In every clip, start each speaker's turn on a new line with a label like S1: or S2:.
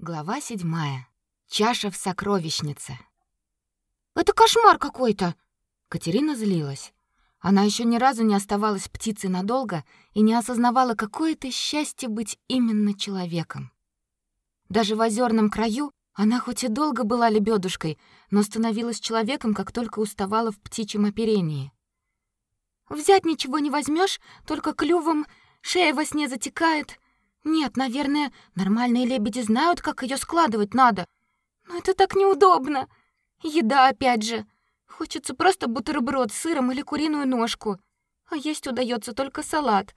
S1: Глава седьмая. Чаша в сокровищнице.
S2: Это кошмар какой-то.
S1: Катерина злилась. Она еще ни разу не оставалась птицей надолго и не осознавала, какое это счастье быть именно человеком. Даже в озерном краю она хоть и долго была лебедушкой, но становилась человеком, как только уставала в птичьем оперении.
S2: Взять ничего не возьмешь, только клювом, шея во сне затекает. Нет, наверное, нормальные лебеди знают, как ее складывать надо. Но это так неудобно. Еда опять же. Хочется просто бутерброд с сыром или куриную ножку. А есть удается только салат.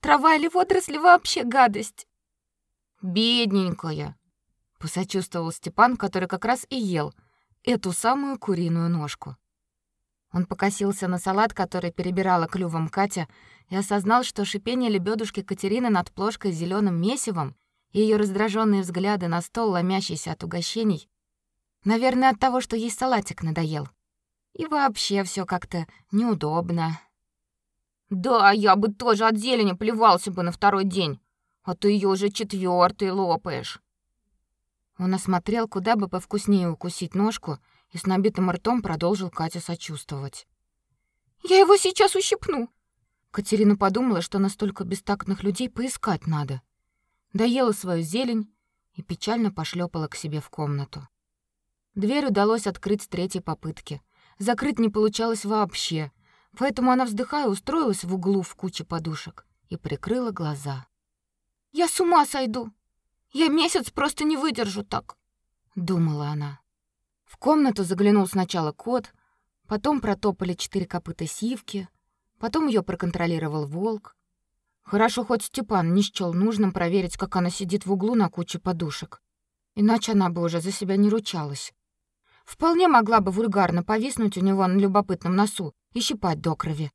S2: Трава или водоросли вообще гадость.
S1: Бедненькая, посочувствовал Степан, который как раз и ел эту самую куриную ножку. Он покосился на салат, который перебирала клювом Катя, и осознал, что шипение лебедушки Катерины над плошкой с зелёным месивом и её раздражённые взгляды на стол, ломящийся от угощений, наверное, от того, что ей салатик надоел. И вообще всё как-то неудобно.
S2: Да, я бы тоже от зелени плевался бы на второй день, а ты её уже четвёртый лопаешь.
S1: Он осмотрел, куда бы повкуснее укусить ножку, и с набитым ртом продолжил Катя сочувствовать.
S2: Я его сейчас ущипну.
S1: Катерина подумала, что настолько бестактных людей поискать надо. Доела свою зелень и печально пошлепала к себе в комнату. Дверь удалось открыть с третьей попытки. Закрыть не получалось вообще, поэтому она, вздыхая, устроилась в углу в куче подушек и прикрыла глаза.
S2: «Я с ума сойду! Я месяц просто не выдержу так!»
S1: — думала она. В комнату заглянул сначала кот, потом протопали четыре копыта сивки, потом ее проконтролировал волк. Хорошо хоть Степан не счёл нужным проверить, как она сидит в углу на куче подушек. Иначе она бы уже за себя не ручалась. Вполне могла бы вульгарно повиснуть у него на любопытном носу и щипать до крови.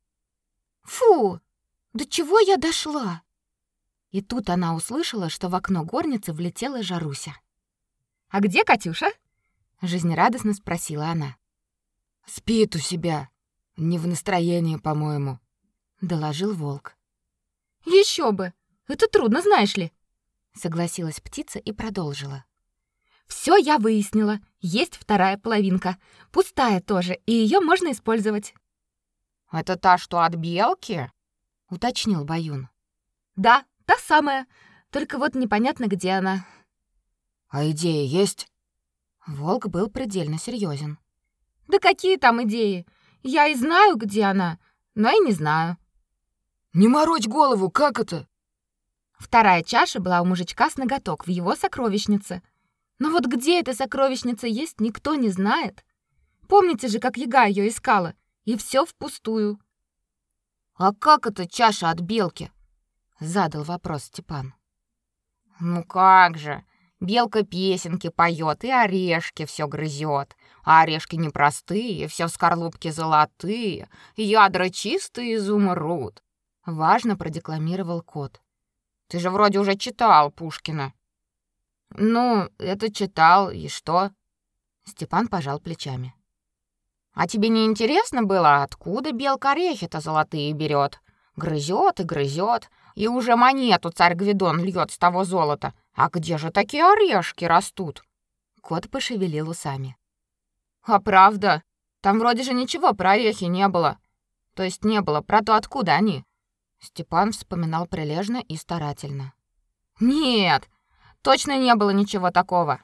S2: Фу! До чего я дошла?
S1: И тут она услышала, что в окно горницы влетела Жаруся.
S3: А где Катюша?
S1: жизнерадостно спросила она.
S4: Спит у себя. Не в настроении, по-моему,
S1: доложил волк.
S3: Еще бы. Это трудно, знаешь ли,
S1: согласилась птица и продолжила.
S3: Все я выяснила. Есть вторая половинка, пустая тоже, и ее можно использовать.
S2: Это та, что от белки?
S1: уточнил Баюн.
S3: Да, та самая. Только вот непонятно, где она.
S4: А идея есть?
S1: Волк был предельно серьезен.
S3: Да какие там идеи? Я и знаю, где она, но и не знаю.
S4: Не морочь голову, как это?
S3: Вторая чаша была у мужичка с ноготок в его сокровищнице. Но вот где эта сокровищница есть, никто не знает. Помните же, как Яга ее искала? И все впустую.
S2: А как это чаша от белки?
S1: задал вопрос Степан.
S2: Ну как же? Белка песенки поет и орешки все грызет. А орешки непростые, все в скорлупке золотые, ядра чистые изумруд.
S1: Важно продекламировал кот.
S2: Ты же вроде уже читал Пушкина. Ну, это читал, и что?
S1: Степан пожал плечами.
S2: А тебе не интересно было, откуда белка орехи-то золотые берет? Грызет и грызет, и уже монету царь Гвидон льет с того золота, а где же такие орешки растут?
S1: Кот пошевелил усами.
S2: А правда? Там вроде же ничего про орехи не было. То есть не было про то, откуда они.
S1: Степан вспоминал прилежно и старательно.
S2: Нет, точно не было ничего такого.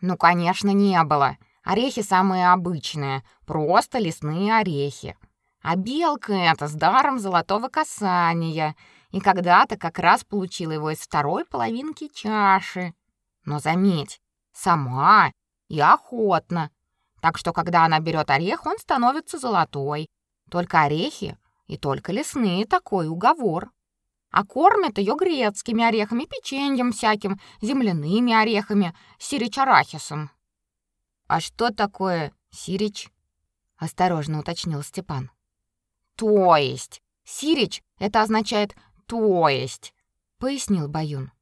S2: Ну, конечно, не было. Орехи самые обычные, просто лесные орехи. А белка эта с даром золотого касания — и когда-то как раз получила его из второй половинки чаши. Но заметь, сама и охотно. Так что когда она берет орех, он становится золотой. Только орехи и только лесные такой уговор. А кормят ее грецкими орехами, печеньем всяким, земляными орехами, сирич-арахисом.
S1: А что такое сирич? осторожно уточнил Степан.
S2: То есть, сирич это означает то есть, пояснил Баюн.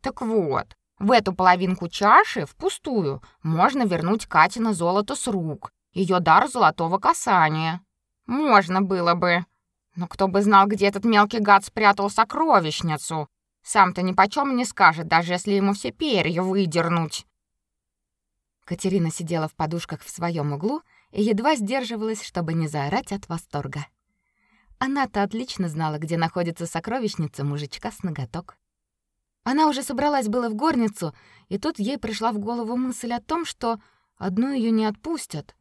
S2: Так вот, в эту половинку чаши впустую можно вернуть Катина золото с рук, ее дар золотого касания. Можно было бы. Но кто бы знал, где этот мелкий гад спрятал сокровищницу? Сам-то ни почем не скажет, даже если ему все перья выдернуть.
S1: Катерина сидела в подушках в своем углу и едва сдерживалась, чтобы не заорать от восторга. Она-то отлично знала, где находится сокровищница мужичка с ноготок. Она уже собралась было в горницу, и тут ей пришла в голову мысль о том, что одну ее не отпустят.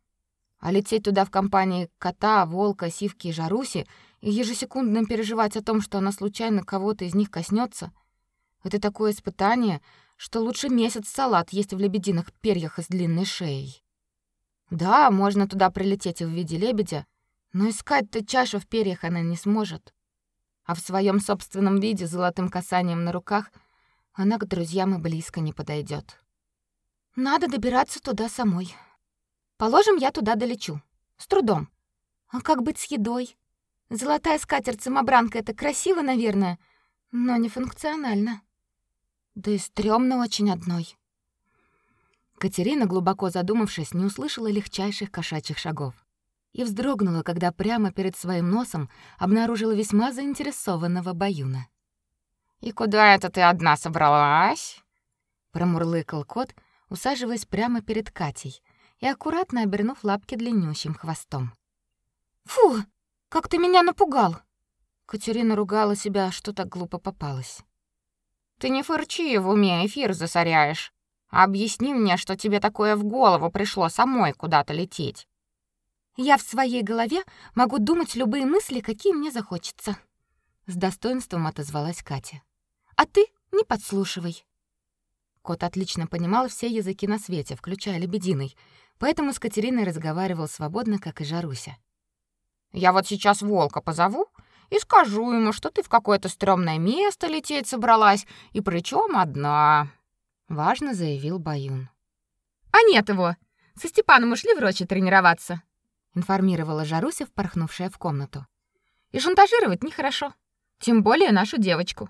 S1: А лететь туда в компании кота, волка, сивки и Жаруси и ежесекундно переживать о том, что она случайно кого-то из них коснется, это такое испытание, что лучше месяц салат есть в лебединых перьях и с длинной шеей. Да, можно туда прилететь и в виде лебедя, но искать-то чашу в перьях она не сможет. А в своем собственном виде, золотым касанием на руках, она к друзьям и близко не подойдет. Надо добираться туда самой. Положим, я туда долечу. С трудом. А как быть с едой? Золотая скатерть-самобранка — это красиво, наверное, но не функционально. Да и стрёмно очень одной. Катерина, глубоко задумавшись, не услышала легчайших кошачьих шагов и вздрогнула, когда прямо перед своим носом обнаружила весьма заинтересованного Баюна.
S2: «И куда это ты одна собралась?»
S1: Промурлыкал кот, усаживаясь прямо перед Катей и аккуратно обернув лапки длиннющим хвостом. «Фу, как ты меня напугал!» Катерина ругала себя, что так глупо попалась.
S2: «Ты не фырчи, в уме эфир засоряешь. Объясни мне, что тебе такое в голову пришло самой куда-то лететь».
S1: «Я в своей голове могу думать любые мысли, какие мне захочется», — с достоинством отозвалась Катя. «А ты не подслушивай». Кот отлично понимал все языки на свете, включая лебединый, поэтому с Катериной разговаривал свободно, как и Жаруся.
S2: Я вот сейчас волка позову и скажу ему, что ты в какое-то стрёмное место лететь собралась, и причём одна», —
S1: важно заявил Баюн.
S3: «А нет его! Со Степаном ушли в рощу тренироваться», — информировала Жаруся, впорхнувшая в комнату. «И шантажировать нехорошо, тем более нашу девочку».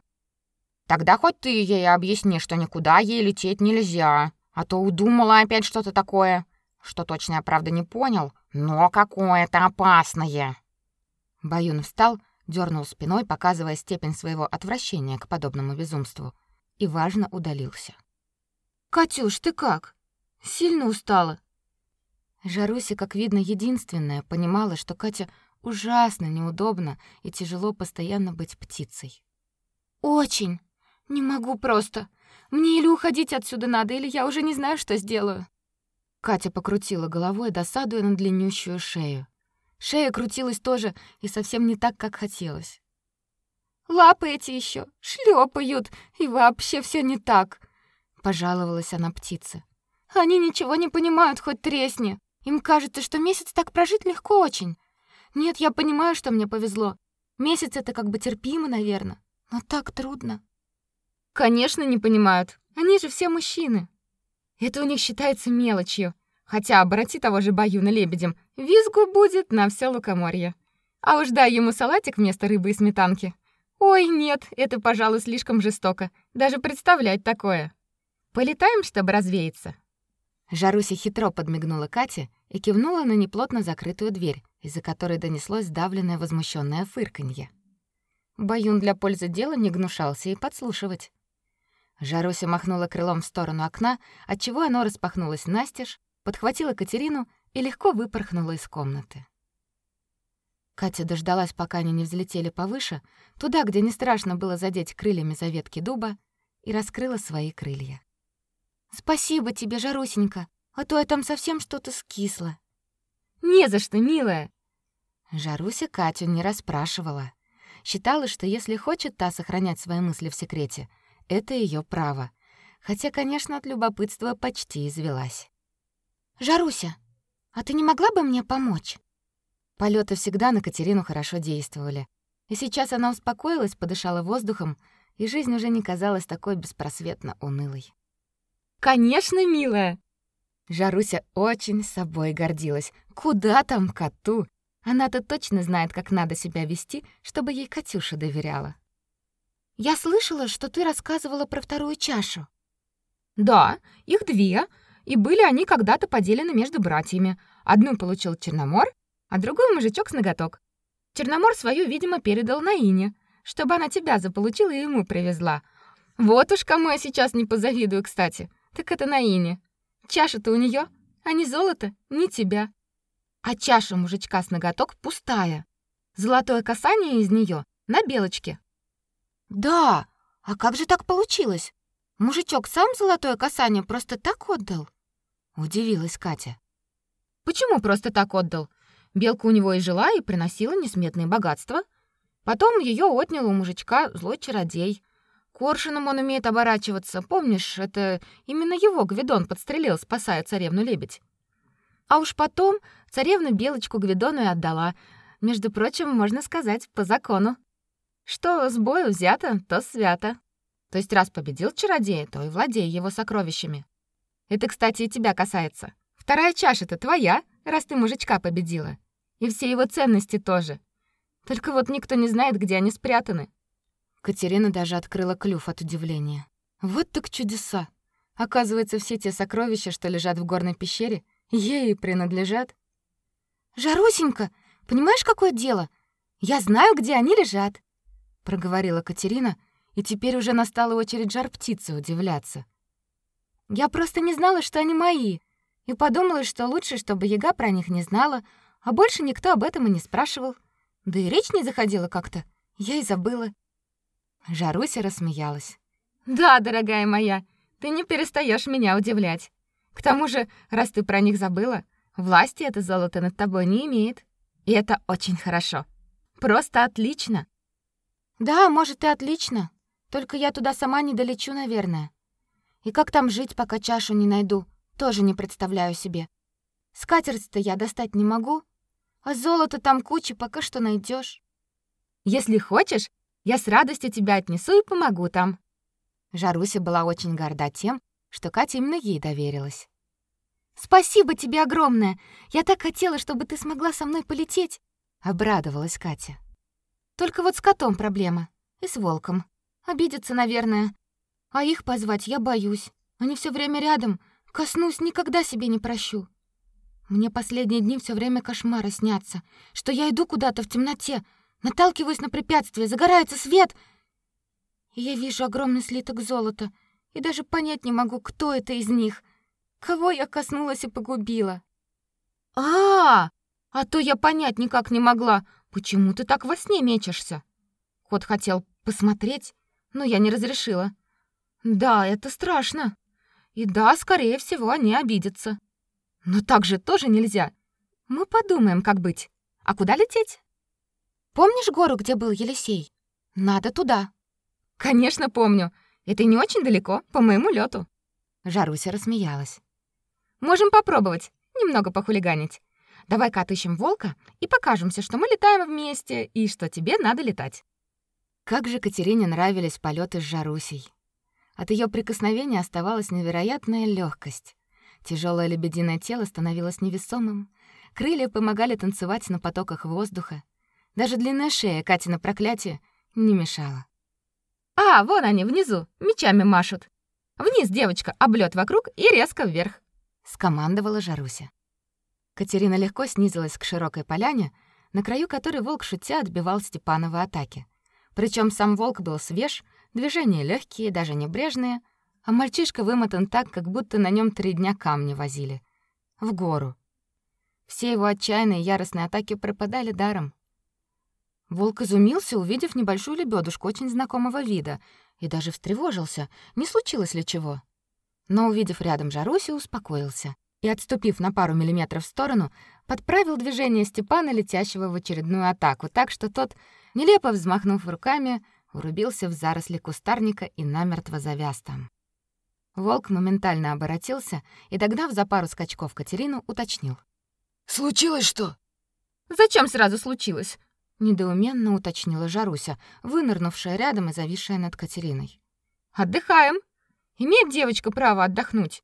S2: «Тогда хоть ты ей объясни, что никуда ей лететь нельзя, а то удумала опять что-то такое, что точно я правда не понял, но какое-то опасное.
S1: Баюн встал, дернул спиной, показывая степень своего отвращения к подобному безумству, и важно удалился. Катюш, ты как? Сильно устала? Жаруся, как видно, единственная понимала, что Катя ужасно неудобно и тяжело постоянно быть птицей. Очень. Не могу просто. Мне или уходить отсюда надо, или я уже не знаю, что сделаю. Катя покрутила головой, досадуя на длиннющую шею. Шея крутилась тоже и совсем не так, как хотелось. Лапы эти еще шлепают, и вообще все не так, пожаловалась она птице. Они ничего не понимают, хоть тресни. Им кажется, что месяц так прожить легко очень. Нет, я понимаю, что мне повезло. Месяц это как бы терпимо, наверное, но так трудно. Конечно, не понимают. Они же все мужчины. Это у них считается мелочью. Хотя обороти того же Баюна лебедем, визгу будет на все лукоморье. А уж дай ему салатик вместо рыбы и сметанки. Ой, нет, это, пожалуй, слишком жестоко. Даже представлять такое. Полетаем, чтобы развеяться. Жаруся хитро подмигнула Кате и кивнула на неплотно закрытую дверь, из-за которой донеслось сдавленное возмущенное фырканье. Баюн для пользы дела не гнушался и подслушивать. Жаруся махнула крылом в сторону окна, отчего оно распахнулось настежь, подхватила Катерину и легко выпорхнула из комнаты. Катя дождалась, пока они не взлетели повыше, туда, где не страшно было задеть крыльями за ветки дуба, и раскрыла свои крылья. «Спасибо тебе, Жарусенька, а то я там совсем что-то скисло».
S3: «Не за что, милая!»
S1: Жаруся Катю не расспрашивала. Считала, что если хочет та сохранять свои мысли в секрете — это ее право. Хотя, конечно, от любопытства почти извелась. «Жаруся, а ты не могла бы мне помочь?» Полеты всегда на Катерину хорошо действовали. И сейчас она успокоилась, подышала воздухом, и жизнь уже не казалась такой беспросветно унылой.
S3: «Конечно, милая!»
S1: Жаруся очень собой гордилась. Куда там коту? Она-то точно знает, как надо себя вести, чтобы ей Катюша доверяла. Я слышала, что ты рассказывала про вторую чашу.
S3: Да, их две, и были они когда-то поделены между братьями. Одну получил Черномор, а другую мужичок с ноготок. Черномор свою, видимо, передал Наине, чтобы она тебя заполучила и ему привезла. Вот уж кому я сейчас не позавидую, кстати. Так это Наине. Чаша-то у нее, а не золото, не тебя. А чаша мужичка с ноготок пустая. Золотое касание из нее на белочке.
S1: Да, а как же так получилось? Мужичок сам золотое касание просто так отдал? Удивилась Катя.
S3: Почему просто так отдал? Белка у него и жила, и приносила несметные богатства. Потом ее отнял у мужичка злой чародей. Коршуном он умеет оборачиваться. Помнишь, это именно его Гвидон подстрелил, спасая царевну-лебедь. А уж потом царевна Белочку Гвидону и отдала. Между прочим, можно сказать, по закону. Что с бою взято, то свято. То есть раз победил чародея, то и владей его сокровищами. Это, кстати, и тебя касается. Вторая чаша-то твоя, раз ты мужичка победила. И все его ценности тоже. Только вот никто не знает, где они спрятаны.
S1: Катерина даже открыла клюв от удивления. Вот так чудеса. Оказывается, все те сокровища, что лежат в горной пещере, ей принадлежат.
S3: Жарусенька, понимаешь, какое дело? Я знаю, где они лежат, проговорила Катерина, и теперь уже настала очередь жар-птицы удивляться. Я просто не знала, что они мои, и подумала, что лучше, чтобы Яга про них не знала, а больше никто об этом и не спрашивал. Да и речь не заходила как-то. Я и забыла.
S1: Жаруся рассмеялась.
S3: Да, дорогая моя, ты не перестаешь меня удивлять. К тому же, раз ты про них забыла, власти это золото над тобой не имеет. И это очень хорошо. Просто отлично.
S1: Да, может, и отлично. Только я туда сама не долечу, наверное. И как там жить, пока чашу не найду, тоже не представляю себе. Скатерть-то я достать не могу, а золото там куча, пока что найдешь.
S3: Если хочешь, я с радостью тебя отнесу и помогу там.
S1: Жаруся была очень горда тем, что Катя именно ей доверилась.
S3: Спасибо тебе огромное. Я так хотела, чтобы ты смогла со мной полететь,
S1: обрадовалась Катя.
S3: Только вот с котом проблема и с волком. Обидятся, наверное. А их позвать я боюсь. Они все время рядом. Коснусь, никогда себе не прощу. Мне последние дни все время кошмары снятся, что я иду куда-то в темноте, наталкиваюсь на препятствие, загорается свет, и я вижу огромный слиток золота, и даже понять не могу, кто это из них, кого я коснулась и погубила. А, -а, -а, а то я понять никак не могла, почему ты так во сне мечешься. Кот хотел посмотреть, но я не разрешила. Да, это страшно. И да, скорее всего, они обидятся. Но так же тоже нельзя. Мы подумаем, как быть. А куда лететь? Помнишь гору, где был Елисей? Надо туда. Конечно, помню. Это не очень далеко, по моему лету.
S1: Жаруся рассмеялась.
S3: Можем попробовать, немного похулиганить. Давай-ка отыщем волка и покажемся, что мы летаем вместе и что тебе надо летать.
S1: Как же Катерине нравились полеты с Жарусей. От ее прикосновения оставалась невероятная легкость. Тяжелое лебединое тело становилось невесомым, крылья помогали танцевать на потоках воздуха. Даже длинная шея Катина проклятие не мешала.
S3: А, вон они внизу, мечами машут. Вниз, девочка, облет вокруг и резко вверх,
S1: скомандовала Жаруся. Катерина легко снизилась к широкой поляне, на краю которой волк шутя отбивал Степановы атаки. Причем сам волк был свеж, движения легкие, даже небрежные, а мальчишка вымотан так, как будто на нем три дня камни возили. В гору. Все его отчаянные яростные атаки пропадали даром. Волк изумился, увидев небольшую лебедушку очень знакомого вида, и даже встревожился, не случилось ли чего. Но, увидев рядом Жарусю, успокоился и, отступив на пару миллиметров в сторону, подправил движение Степана, летящего в очередную атаку, так что тот, нелепо взмахнув руками, урубился в заросли кустарника и намертво завяз там. Волк моментально оборотился и, догнав за пару скачков Катерину, уточнил.
S4: «Случилось что?»
S3: «Зачем сразу случилось?» недоуменно уточнила Жаруся, вынырнувшая рядом и зависшая над Катериной. Отдыхаем. Имеет девочка право отдохнуть.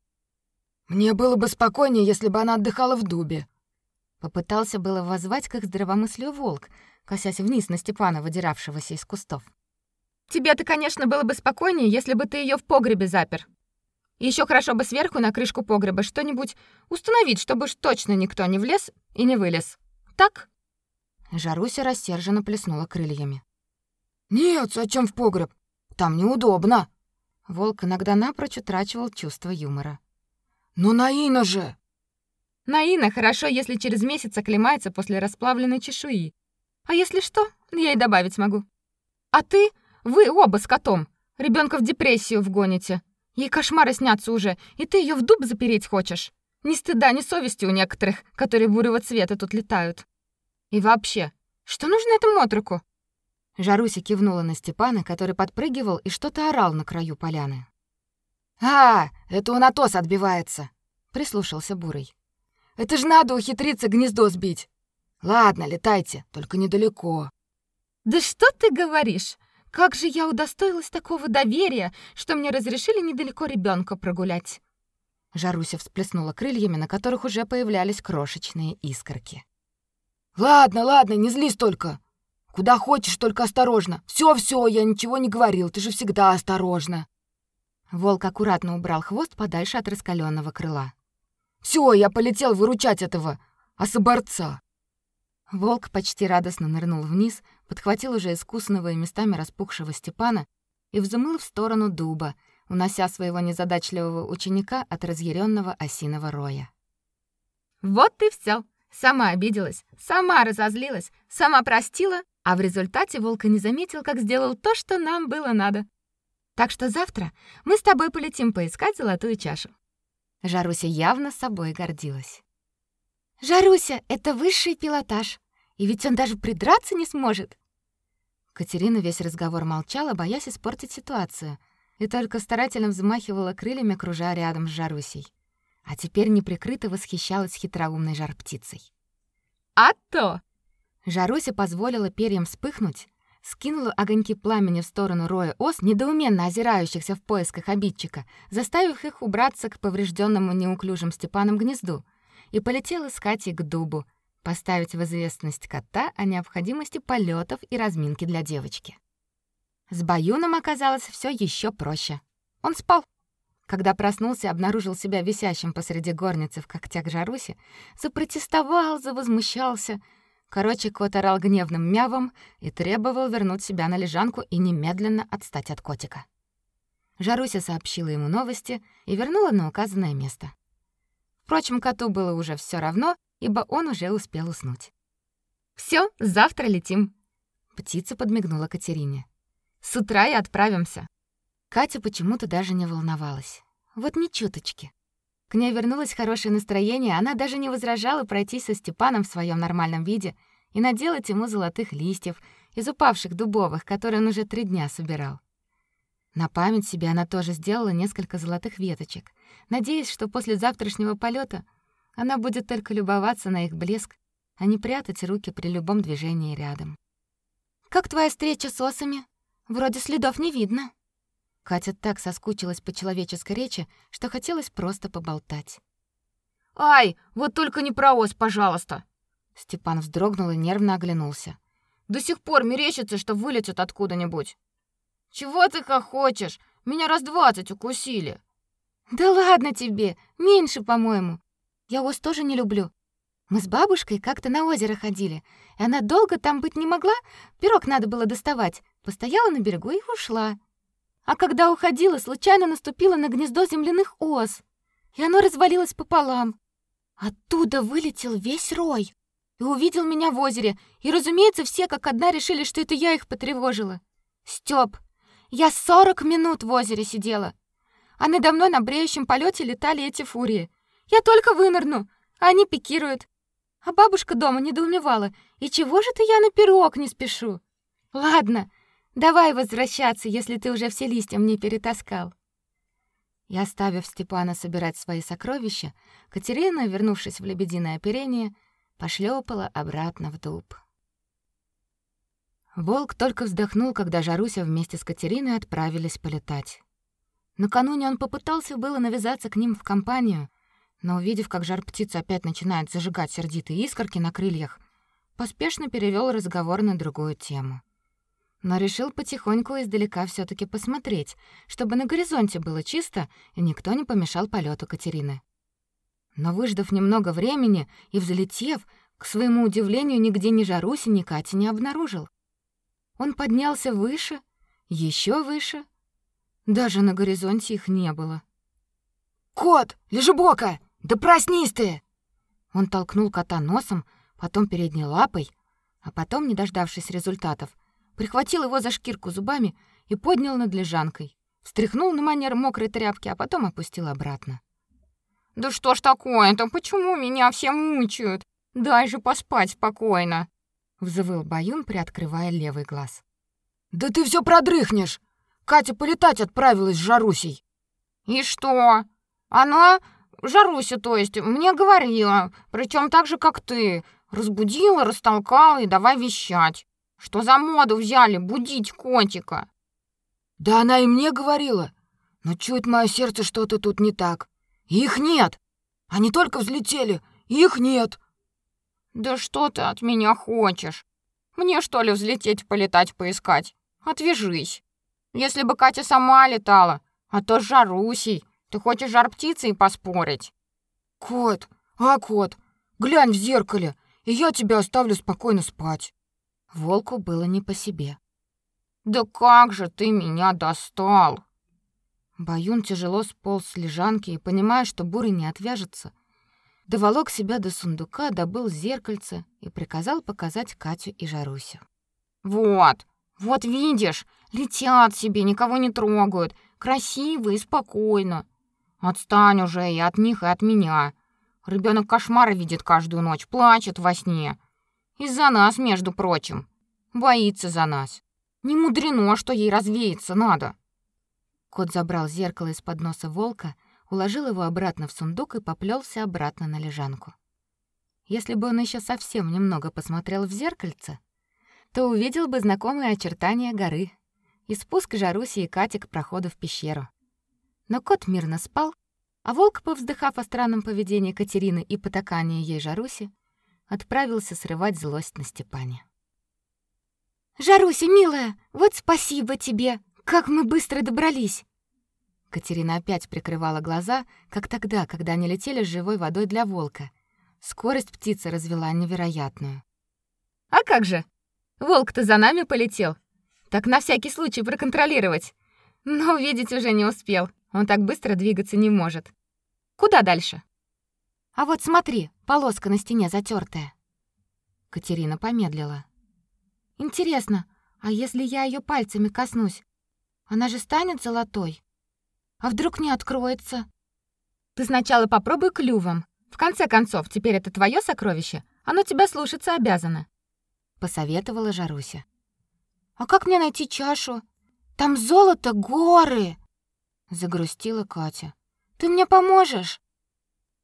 S4: Мне было бы спокойнее, если бы она отдыхала в дубе.
S1: Попытался было воззвать к их здравомыслию волк, косясь вниз на Степана, выдиравшегося из кустов.
S3: Тебе-то, конечно, было бы спокойнее, если бы ты ее в погребе запер. Еще хорошо бы сверху на крышку погреба что-нибудь установить, чтобы уж точно никто не влез и не вылез. Так?
S1: Жаруся рассерженно плеснула крыльями.
S4: «Нет, зачем в погреб? Там неудобно!»
S1: Волк иногда напрочь утрачивал чувство юмора.
S4: «Но Наина же!»
S3: Наина хорошо, если через месяц оклемается после расплавленной чешуи. А если что, я и добавить могу. А ты, вы оба с котом, ребенка в депрессию вгоните. Ей кошмары снятся уже, и ты ее в дуб запереть хочешь. Ни стыда, ни совести у некоторых, которые бурого цвета тут летают. И вообще, что нужно этому отроку?
S1: Жаруся кивнула на Степана, который подпрыгивал и что-то орал на краю поляны.
S4: «А, это он Атос отбивается!»
S1: — прислушался Бурый.
S4: «Это ж надо ухитриться гнездо сбить! Ладно, летайте, только недалеко!»
S3: «Да что ты говоришь? Как же я удостоилась такого доверия, что мне разрешили недалеко ребенка прогулять!»
S1: Жаруся всплеснула крыльями, на которых уже появлялись крошечные искорки.
S4: «Ладно, ладно, не злись только!» Куда хочешь, только осторожно. Все-все, я ничего не говорил, ты же всегда осторожна.
S1: Волк аккуратно убрал хвост подальше от раскаленного крыла.
S4: Все, я полетел выручать этого особорца.
S1: Волк почти радостно нырнул вниз, подхватил уже искусного и местами распухшего Степана и взмыл в сторону дуба, унося своего незадачливого ученика от разъяренного осиного роя.
S3: Вот и все. Сама обиделась, сама разозлилась, сама простила а в результате Волка не заметил, как сделал то, что нам было надо. Так что завтра мы с тобой полетим поискать золотую чашу.
S1: Жаруся явно собой гордилась.
S3: Жаруся это высший пилотаж, и ведь он даже придраться не сможет.
S1: Катерина весь разговор молчала, боясь испортить ситуацию, и только старательно взмахивала крыльями, кружа рядом с Жарусей. А теперь неприкрыто восхищалась хитроумной жар-птицей.
S3: А то
S1: Жаруся позволила перьям вспыхнуть, скинула огоньки пламени в сторону роя ос, недоуменно озирающихся в поисках обидчика, заставив их убраться к поврежденному неуклюжим Степаном гнезду, и полетела с Катей к дубу, поставить в известность кота о необходимости полетов и разминки для девочки. С Баюном оказалось все еще проще. Он спал. Когда проснулся, обнаружил себя висящим посреди горницы в когтях Жаруси, запротестовал, завозмущался — Короче, кот орал гневным мявом и требовал вернуть себя на лежанку и немедленно отстать от котика. Жаруся сообщила ему новости и вернула на указанное место. Впрочем, коту было уже все равно, ибо он уже успел уснуть.
S3: Все, завтра летим.
S1: Птица подмигнула Катерине.
S3: С утра и отправимся.
S1: Катя почему-то даже не волновалась. Вот ни чуточки. К ней вернулось хорошее настроение, она даже не возражала пройти со Степаном в своем нормальном виде и наделать ему золотых листьев из упавших дубовых, которые он уже три дня собирал. На память себе она тоже сделала несколько золотых веточек, надеясь, что после завтрашнего полета она будет только любоваться на их блеск, а не прятать руки при любом движении рядом. «Как твоя встреча с осами? Вроде следов не видно», Катя так соскучилась по человеческой речи, что хотелось просто поболтать.
S2: «Ай, вот только не про ось, пожалуйста!»
S1: Степан вздрогнул и нервно оглянулся.
S2: «До сих пор мерещится, что вылетит откуда-нибудь!» «Чего ты хохочешь? Меня раз двадцать укусили!»
S3: «Да ладно тебе! Меньше, по-моему! Я ось тоже не люблю. Мы с бабушкой как-то на озеро ходили, и она долго там быть не могла, пирог надо было доставать, постояла на берегу и ушла. А когда уходила, случайно наступила на гнездо земляных ос, и оно развалилось пополам. Оттуда вылетел весь рой и увидел меня в озере, и, разумеется, все как одна решили, что это я их потревожила. Стёп, я сорок минут в озере сидела, а надо мной на бреющем полете летали эти фурии. Я только вынырну, а они пикируют. А бабушка дома недоумевала, и чего же ты я на пирог не спешу? Ладно, Давай возвращаться, если ты уже все листья мне перетаскал.
S1: И оставив Степана собирать свои сокровища, Катерина, вернувшись в лебединое оперение, пошлепала обратно в дуб. Волк только вздохнул, когда Жаруся вместе с Катериной отправились полетать. Накануне он попытался было навязаться к ним в компанию, но увидев, как жар-птица опять начинает зажигать сердитые искорки на крыльях, поспешно перевел разговор на другую тему но решил потихоньку издалека все таки посмотреть, чтобы на горизонте было чисто и никто не помешал полету Катерины. Но выждав немного времени и взлетев, к своему удивлению, нигде ни Жаруси, ни Кати не обнаружил. Он поднялся выше, еще выше, Даже на горизонте их не было.
S4: «Кот, лежебока, да проснись ты!»
S1: Он толкнул кота носом, потом передней лапой, а потом, не дождавшись результатов, прихватил его за шкирку зубами и поднял над лежанкой, встряхнул на манер мокрой тряпки, а потом опустил обратно.
S2: «Да что ж такое-то? Почему меня все мучают? Дай же поспать спокойно!»
S1: — взвыл Баюн, приоткрывая левый глаз.
S4: «Да ты все продрыхнешь! Катя полетать отправилась с Жарусей!»
S2: «И что? Она, Жаруся, то есть, мне говорила, причем так же, как ты, разбудила, растолкала и давай вещать. Что за моду взяли будить котика?»
S4: «Да она и мне говорила. Но чует мое сердце, что-то тут не так. Их нет. Они только взлетели. Их нет.
S2: Да что ты от меня хочешь? Мне что ли взлететь, полетать, поискать? Отвяжись. Если бы Катя сама летала, а то с Жарусей. Ты хочешь жар птицей поспорить?
S4: Кот, а кот, глянь в зеркале, и я тебя оставлю спокойно спать.
S1: Волку было не по себе.
S2: Да как же ты меня достал?
S1: Баюн тяжело сполз с лежанки и, понимая, что бурый не отвяжется, доволок себя до сундука, добыл зеркальце и приказал показать Катю и Жарусю.
S2: «Вот, вот видишь, летят себе, никого не трогают, красиво и спокойно. Отстань уже и от них, и от меня. Ребенок кошмары видит каждую ночь, плачет во сне. Из-за нас, между прочим. Боится за нас. Не мудрено, что ей развеяться надо».
S1: Кот забрал зеркало из-под носа волка, уложил его обратно в сундук и поплелся обратно на лежанку. Если бы он еще совсем немного посмотрел в зеркальце, то увидел бы знакомые очертания горы и спуск Жаруси и Кати к проходу в пещеру. Но кот мирно спал, а волк, повздыхав о странном поведении Катерины и потакании ей Жаруси, отправился срывать злость на Степане. «Жаруся, милая, вот спасибо тебе! Как мы быстро добрались!» Катерина опять прикрывала глаза, как тогда, когда они летели с живой водой для волка. Скорость птицы развела невероятную. «А как же? Волк-то за нами полетел. Так на всякий случай проконтролировать. Но увидеть уже не успел. Он так быстро двигаться не может. Куда дальше?» «А вот смотри, полоска на стене затертая. Катерина помедлила. «Интересно, а если я ее пальцами коснусь, она же станет золотой. А вдруг не откроется? Ты сначала попробуй клювом. В конце концов, теперь это твое сокровище, оно тебя слушаться обязано, посоветовала Жаруся. А как мне найти чашу? Там золото горы, загрустила Катя. Ты мне поможешь?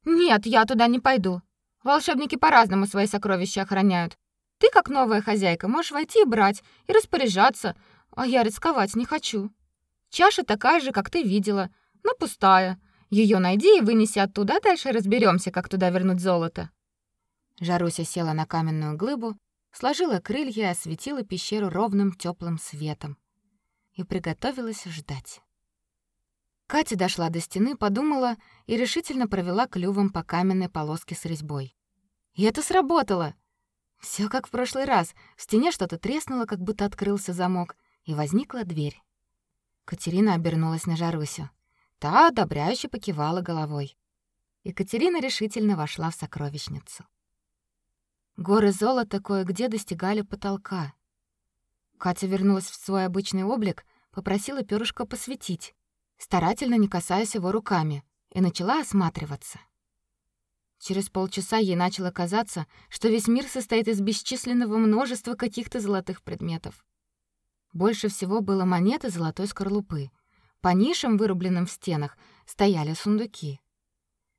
S1: Нет, я туда не пойду. Волшебники по-разному свои сокровища охраняют. Ты, как новая хозяйка, можешь войти и брать, и распоряжаться, а я рисковать не хочу. Чаша такая же, как ты видела, но пустая. Ее найди и вынеси оттуда, дальше разберемся, как туда вернуть золото. Жаруся села на каменную глыбу, сложила крылья и осветила пещеру ровным теплым светом и приготовилась ждать. Катя дошла до стены, подумала и решительно провела клювом по каменной полоске с резьбой. И это сработало. Все как в прошлый раз. В стене что-то треснуло, как будто открылся замок, и возникла дверь. Катерина обернулась на Жарусю. Та одобряюще покивала головой. Екатерина решительно вошла в сокровищницу. Горы золота кое-где достигали потолка. Катя вернулась в свой обычный облик, попросила перышко посветить, старательно не касаясь его руками, и начала осматриваться. Через полчаса ей начало казаться, что весь мир состоит из бесчисленного множества каких-то золотых предметов. Больше всего было монет и золотой скорлупы. По нишам, вырубленным в стенах, стояли сундуки.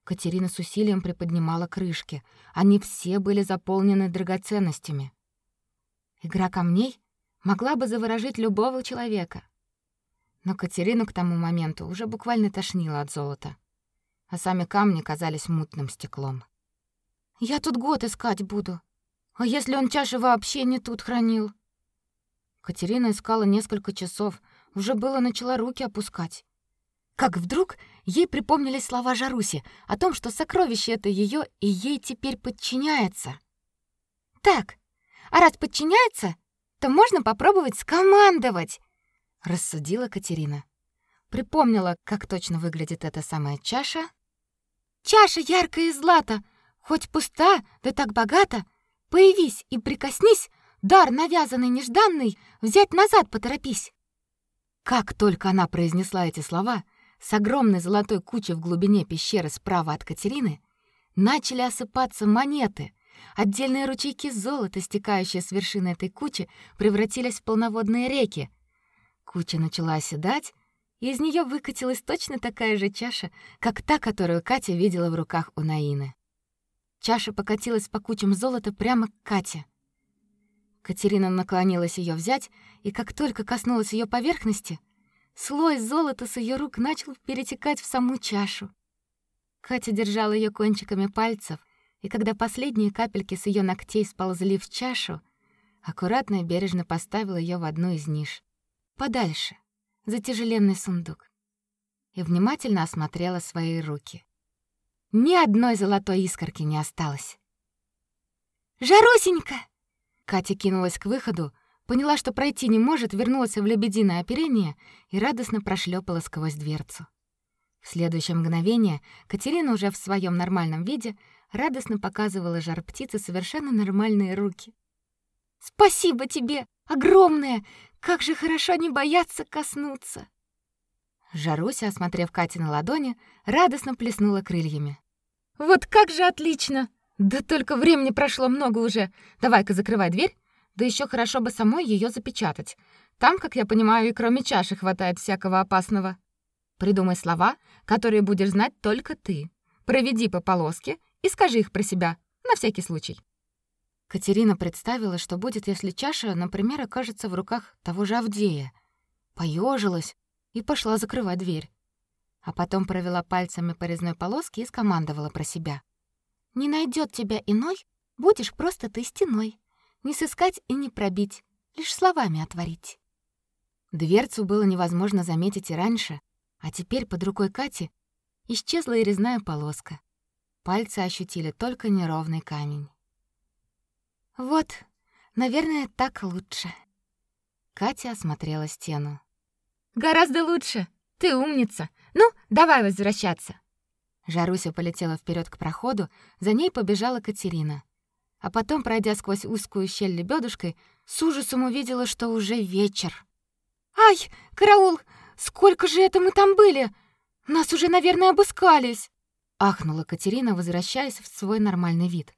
S1: Катерина с усилием приподнимала крышки. Они все были заполнены драгоценностями. Игра камней могла бы заворожить любого человека. Но Катерину к тому моменту уже буквально тошнило от золота, а сами камни казались мутным стеклом. «Я тут год искать буду. А если он чаши вообще не тут хранил?» Катерина искала несколько часов, уже было начала руки опускать. Как вдруг ей припомнились слова Жаруси о том, что сокровище это ее и ей теперь подчиняется. Так, а раз подчиняется, то можно попробовать скомандовать, рассудила Катерина. припомнила, как точно выглядит эта самая чаша.
S3: Чаша яркая и злата, хоть пуста, да так богата. Появись и прикоснись, дар навязанный нежданный, взять назад поторопись.
S1: Как только она произнесла эти слова, с огромной золотой кучей в глубине пещеры справа от Катерины начали осыпаться монеты. Отдельные ручейки золота, стекающие с вершины этой кучи, превратились в полноводные реки. Куча начала оседать, и из нее выкатилась точно такая же чаша, как та, которую Катя видела в руках у Наины. Чаша покатилась по кучам золота прямо к Кате. Катерина наклонилась ее взять, и как только коснулась ее поверхности, слой золота с ее рук начал перетекать в саму чашу. Катя держала ее кончиками пальцев, и когда последние капельки с ее ногтей сползли в чашу, аккуратно и бережно поставила ее в одну из ниш, подальше, за тяжеленный сундук, и внимательно осмотрела свои руки. Ни одной золотой искорки не осталось.
S3: «Жарусенька!»
S1: Катя кинулась к выходу, поняла, что пройти не может, вернулась в лебединое оперение и радостно прошлепала сквозь дверцу. В следующее мгновение Катерина уже в своем нормальном виде радостно показывала жар-птице совершенно нормальные руки.
S3: «Спасибо тебе! Огромное! Как же хорошо не бояться коснуться!»
S1: Жаруся, осмотрев Кати на ладони, радостно плеснула крыльями.
S3: «Вот как же отлично! Да только времени прошло много уже. Давай-ка закрывай дверь, да еще хорошо бы самой ее запечатать. Там, как я понимаю, и кроме чаши хватает всякого опасного. Придумай слова, которые будешь знать только ты. Проведи по полоске и скажи их про себя, на всякий случай.
S1: Катерина представила, что будет, если чаша, например, окажется в руках того же Авдея. Поежилась и пошла закрывать дверь. А потом провела пальцами по резной полоске и скомандовала про себя. «Не найдет тебя иной, будешь просто ты стеной. Не сыскать и не пробить, лишь словами отворить». Дверцу было невозможно заметить и раньше, а теперь под рукой Кати исчезла и резная полоска. Пальцы ощутили только неровный камень. «Вот, наверное, так лучше». Катя осмотрела стену.
S3: «Гораздо лучше. Ты умница. Ну, давай возвращаться».
S1: Жаруся полетела вперед к проходу, за ней побежала Катерина. А потом, пройдя сквозь узкую щель лебедушкой, с ужасом увидела, что уже вечер.
S3: «Ай, караул! Сколько же это мы там были? Нас уже, наверное, обыскались!»
S1: Ахнула Катерина, возвращаясь в свой нормальный вид.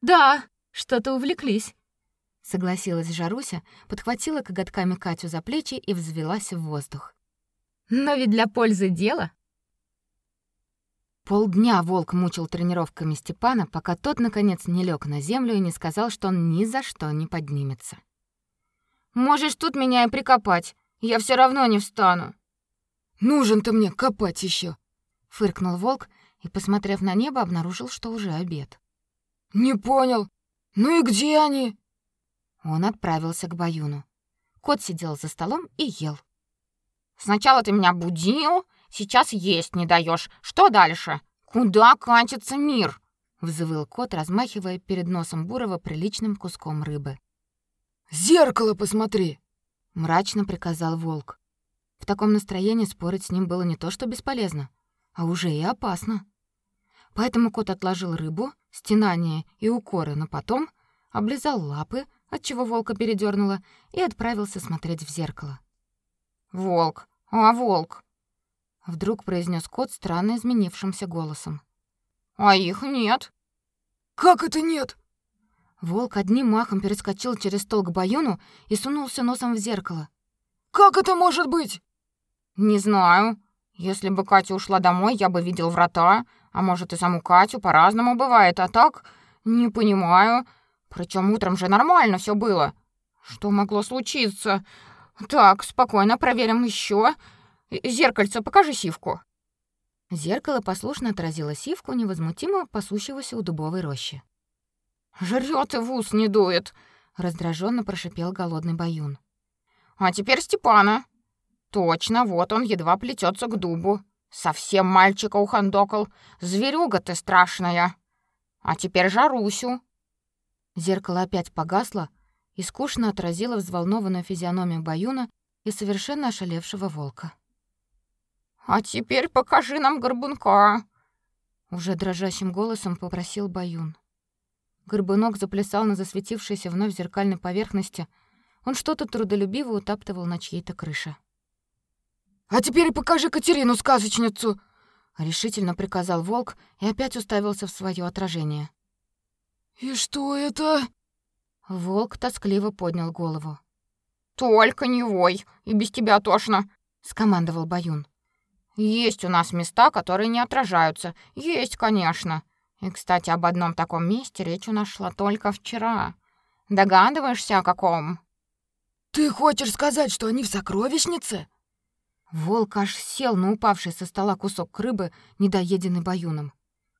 S3: «Да, что-то увлеклись», —
S1: согласилась Жаруся, подхватила коготками Катю за плечи и взвелась в воздух.
S3: «Но ведь для пользы дела».
S1: Полдня волк мучил тренировками Степана, пока тот, наконец, не лег на землю и не сказал, что он ни за что не поднимется.
S2: «Можешь тут меня и прикопать, я все равно не встану».
S4: «Нужен ты мне копать еще,
S1: фыркнул волк и, посмотрев на небо, обнаружил, что уже обед.
S4: «Не понял. Ну и где они?»
S1: Он отправился к Баюну. Кот сидел за столом и ел.
S2: «Сначала ты меня будил, сейчас есть не даешь. Что дальше? Куда катится мир?»
S1: Взвыл кот, размахивая перед носом Бурова приличным куском рыбы.
S4: «Зеркало посмотри!»
S1: — мрачно приказал волк. В таком настроении спорить с ним было не то что бесполезно, а уже и опасно. Поэтому кот отложил рыбу, стенание и укоры на потом, облизал лапы, отчего волка передёрнуло, и отправился смотреть в зеркало.
S2: «Волк! А волк?»
S1: Вдруг произнес кот странно изменившимся голосом.
S2: «А их нет».
S4: «Как это нет?»
S1: Волк одним махом перескочил через стол к Баюну и сунулся носом в зеркало.
S4: «Как это может быть?»
S2: «Не знаю. Если бы Катя ушла домой, я бы видел врата, а может и саму Катю, по-разному бывает, а так не понимаю. Причем утром же нормально все было. Что могло случиться? Так, спокойно проверим еще. Зеркальце, покажи сивку.
S1: Зеркало послушно отразило сивку, невозмутимо пасущегося у дубовой рощи.
S2: Жрет и в ус не дует,
S1: раздраженно прошипел голодный Баюн.
S2: А теперь Степана. Точно, вот он едва плетется к дубу. Совсем мальчика ухандокал. Зверюга ты страшная. А теперь Жарусю.
S1: Зеркало опять погасло и скучно отразило взволнованную физиономию Баюна и совершенно ошалевшего волка.
S2: А теперь покажи нам горбунка,
S1: уже дрожащим голосом попросил Баюн. Горбунок заплясал на засветившейся вновь зеркальной поверхности. Он что-то трудолюбиво утаптывал на чьей-то крыше.
S4: «А теперь покажи Катерину, сказочницу!»
S1: — решительно приказал волк и опять уставился в свое отражение.
S4: «И что это?»
S1: Волк тоскливо поднял голову.
S2: «Только не вой, и без тебя тошно!»
S1: — скомандовал Баюн.
S2: «Есть у нас места, которые не отражаются. Есть, конечно. И, кстати, об одном таком месте речь у нас шла только вчера. Догадываешься, о каком?»
S4: «Ты хочешь сказать, что они в сокровищнице?»
S1: Волк аж сел на упавший со стола кусок рыбы, недоеденный баюном.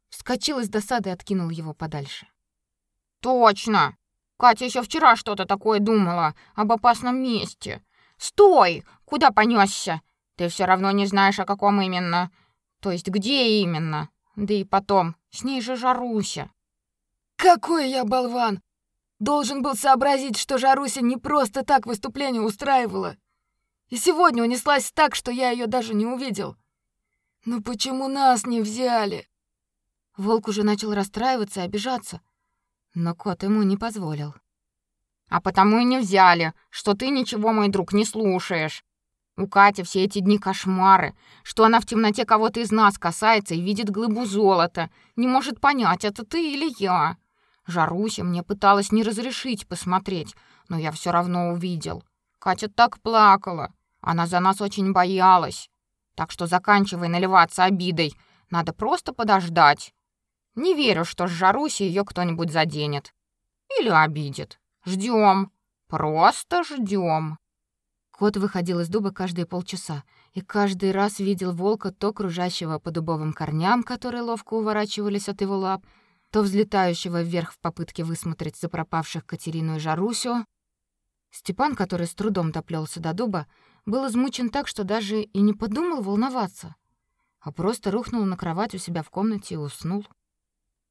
S1: Вскочил из досады и откинул его подальше.
S2: «Точно! Катя еще вчера что-то такое думала об опасном месте. Стой! Куда понесся? Ты все равно не знаешь, о каком именно. То есть где именно? Да и потом, с ней же Жаруся».
S4: «Какой я болван! Должен был сообразить, что Жаруся не просто так выступление устраивала. И сегодня унеслась так, что я ее даже не увидел. Ну почему нас не взяли?
S1: Волк уже начал расстраиваться и обижаться, но кот ему не позволил.
S2: А потому и не взяли, что ты ничего, мой друг, не слушаешь. У Кати все эти дни кошмары, что она в темноте кого-то из нас касается и видит глыбу золота, не может понять, это ты или я. Жаруся мне пыталась не разрешить посмотреть, но я все равно увидел. Катя так плакала. Она за нас очень боялась. Так что заканчивай наливаться обидой. Надо просто подождать. Не верю, что с Жаруси ее кто-нибудь заденет. Или обидит. Ждем. Просто ждем.
S1: Кот выходил из дуба каждые полчаса и каждый раз видел волка то кружащего по дубовым корням, которые ловко уворачивались от его лап, то взлетающего вверх в попытке высмотреть за пропавших Катерину и Жарусю. Степан, который с трудом доплелся до дуба, был измучен так, что даже и не подумал волноваться, а просто рухнул на кровать у себя в комнате и уснул.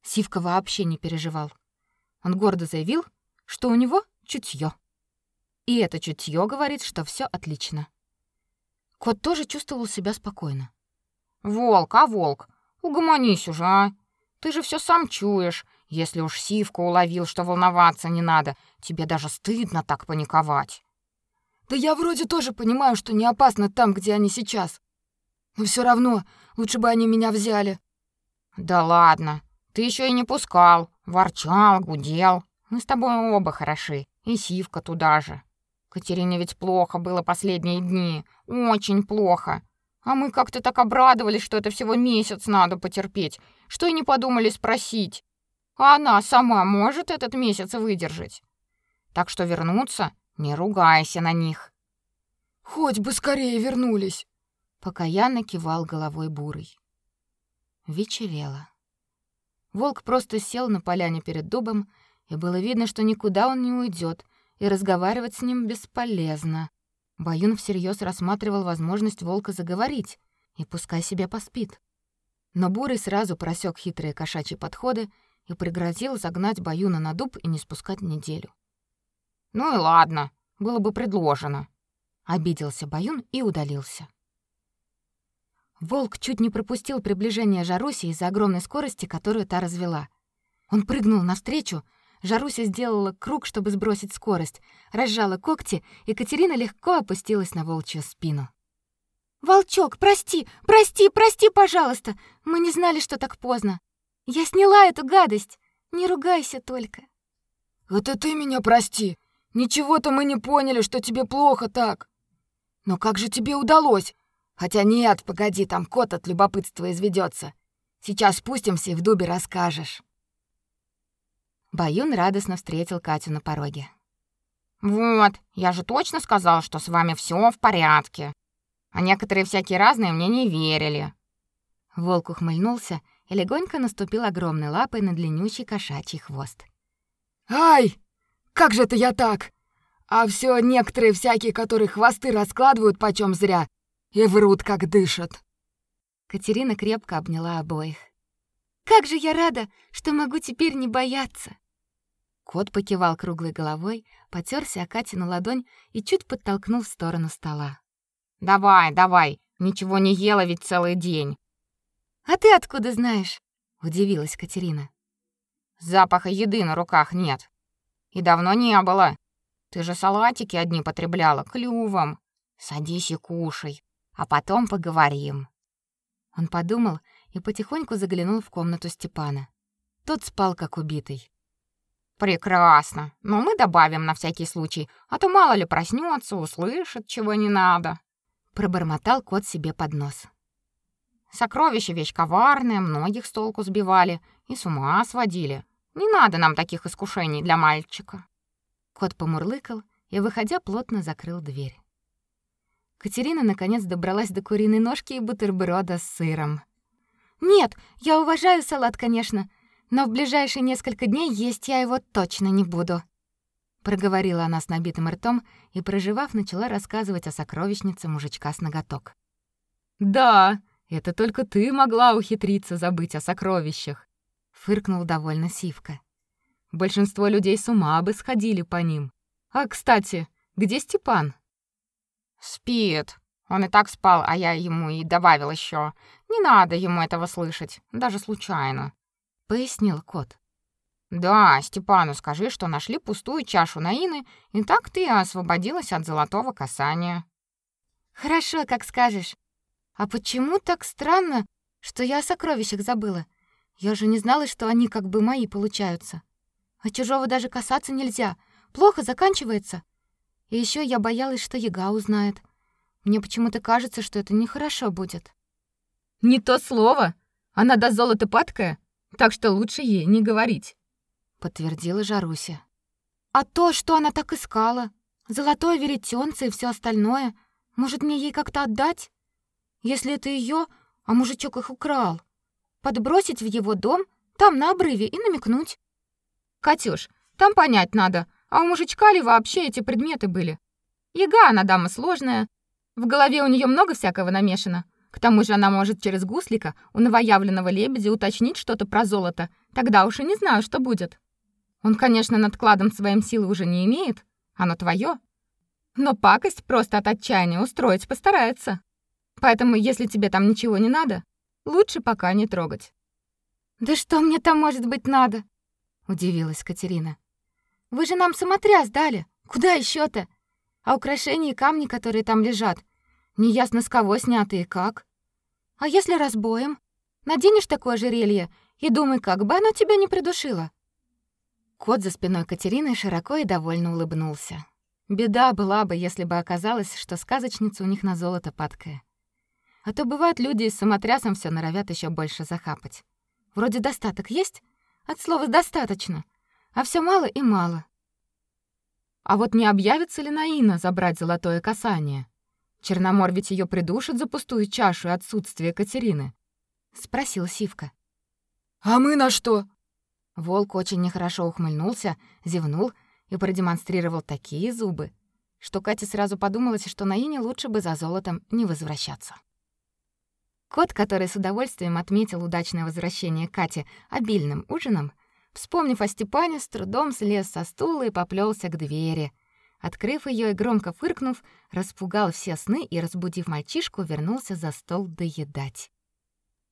S1: Сивка вообще не переживал. Он гордо заявил, что у него чутье. И это чутье говорит, что все отлично. Кот тоже чувствовал себя спокойно.
S2: «Волк, а волк, угомонись уже, а! Ты же все сам чуешь. Если уж Сивка уловил, что волноваться не надо, тебе даже стыдно так паниковать».
S4: Да я вроде тоже понимаю, что не опасно там, где они сейчас. Но все равно лучше бы они меня взяли.
S2: Да ладно, ты еще и не пускал, ворчал, гудел. Мы с тобой оба хороши, и Сивка туда же. Катерине ведь плохо было последние дни, очень плохо. А мы как-то так обрадовались, что это всего месяц надо потерпеть, что и не подумали спросить. А она сама может этот месяц выдержать. Так что вернуться не ругайся на них.
S4: Хоть бы скорее вернулись.
S1: Покаянно кивал головой бурый. Вечерело. Волк просто сел на поляне перед дубом, и было видно, что никуда он не уйдет, и разговаривать с ним бесполезно. Баюн всерьез рассматривал возможность волка заговорить, и пускай себе поспит. Но Бурый сразу просек хитрые кошачьи подходы и пригрозил загнать Баюна на дуб и не спускать неделю.
S2: Ну и ладно, было бы предложено.
S1: Обиделся Баюн и удалился. Волк чуть не пропустил приближение Жаруси из-за огромной скорости, которую та развела. Он прыгнул навстречу, Жаруся сделала круг, чтобы сбросить скорость, разжала когти, и Катерина легко опустилась на волчью спину. «Волчок, прости, прости, прости, пожалуйста! Мы не знали, что так поздно. Я сняла эту гадость. Не ругайся только».
S4: «Это ты меня прости. Ничего-то мы не поняли, что тебе плохо так. Но как же тебе удалось? Хотя нет, погоди, там кот от любопытства изведется. Сейчас спустимся и в дубе расскажешь.
S1: Баюн радостно встретил Катю на пороге.
S2: Вот, я же точно сказал, что с вами все в порядке. А некоторые всякие разные мне не верили.
S1: Волк ухмыльнулся и легонько наступил огромной лапой на длиннющий кошачий хвост.
S4: «Ай!» Как же это я так? А все некоторые всякие, которые хвосты раскладывают почем зря и врут, как дышат.
S1: Катерина крепко обняла обоих. Как же я рада, что могу теперь не бояться. Кот покивал круглой головой, потёрся о Катину ладонь и чуть подтолкнул в сторону стола.
S2: Давай, давай, Ничего не ела ведь целый день.
S3: А ты откуда знаешь? удивилась Катерина.
S2: Запаха еды на руках нет. И давно не было. Ты же салатики одни потребляла клювом. Садись и кушай, а потом поговорим.
S3: Он подумал и потихоньку заглянул в комнату Степана. Тот спал как убитый.
S2: Прекрасно. Но мы добавим на всякий случай, а то мало ли проснется, услышит, чего не надо,
S3: пробормотал кот себе под нос.
S2: Сокровища вещь коварная, многих с толку сбивали и с ума сводили. Не надо нам таких искушений для мальчика.
S3: Кот помурлыкал и, выходя, плотно закрыл дверь. Катерина наконец добралась до куриной ножки и бутерброда с сыром. Нет, я уважаю салат, конечно, но в ближайшие несколько дней есть я его точно не буду, проговорила она с набитым ртом и, проживав, начала рассказывать о сокровищнице мужичка с ноготок.
S1: Да, это только ты могла ухитриться забыть о сокровищах, фыркнул довольно Сивка. Большинство людей с ума бы сходили по ним. А, кстати, где Степан?
S2: Спит. Он и так спал, а я ему и добавил еще. Не надо ему этого слышать, даже случайно, пояснил кот. Да, Степану скажи, что нашли пустую чашу Наины, и так ты освободилась от золотого касания.
S3: Хорошо, как скажешь. А почему так странно, что я о сокровищах забыла? Я же не знала, что они как бы мои получаются. А чужого даже касаться нельзя. Плохо заканчивается. И еще я боялась, что Яга узнает. Мне почему-то кажется, что это нехорошо будет.
S1: Не то слово. Она до золота падкая, так что лучше ей не говорить,
S3: подтвердила Жаруся. А то, что она так искала, золотое веретенце и все остальное, может мне ей как-то отдать? Если это ее, а мужичок их украл, подбросить в его дом, там на обрыве и намекнуть.
S1: Катюш, там понять надо, а у мужичка ли вообще эти предметы были? Яга она дама сложная, в голове у нее много всякого намешано. К тому же она может через гуслика у новоявленного лебедя уточнить что-то про золото. Тогда уж и не знаю, что будет. Он, конечно, над кладом своим силы уже не имеет, оно твое. Но пакость просто от отчаяния устроить постарается. Поэтому, если тебе там ничего не надо, лучше пока не трогать.
S3: Да что мне там может быть надо? удивилась Катерина. Вы же нам самотряс дали. Куда еще то А украшения и камни, которые там лежат, неясно с кого сняты и как. А если разбоем? Наденешь такое ожерелье и думай, как бы оно тебя не придушило. Кот за спиной Катерины широко и довольно улыбнулся. Беда была бы, если бы оказалось, что сказочница у них на золото падкая. А то бывают люди с самотрясом все норовят еще больше захапать. Вроде достаток есть, от слова «достаточно», а все мало и мало.
S1: А вот не объявится ли Наина забрать золотое касание? Черномор ведь ее придушит за пустую чашу и отсутствие Катерины, спросил Сивка.
S4: А мы на что?
S3: Волк очень нехорошо ухмыльнулся, зевнул и продемонстрировал такие зубы, что Кате сразу подумалось, что Наине лучше бы за золотом не возвращаться. Кот, который с удовольствием отметил удачное возвращение Кати обильным ужином, вспомнив о Степане, с трудом слез со стула и поплелся к двери. Открыв ее и громко фыркнув, распугал все сны и, разбудив мальчишку, вернулся за стол доедать.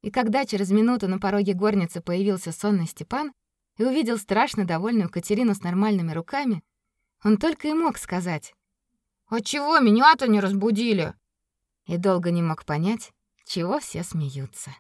S3: И когда через минуту на пороге горницы появился сонный Степан и увидел страшно довольную Катерину с нормальными руками, он только и мог сказать:
S2: "А чего меня-то не разбудили?"
S3: И долго не мог понять, чего все смеются.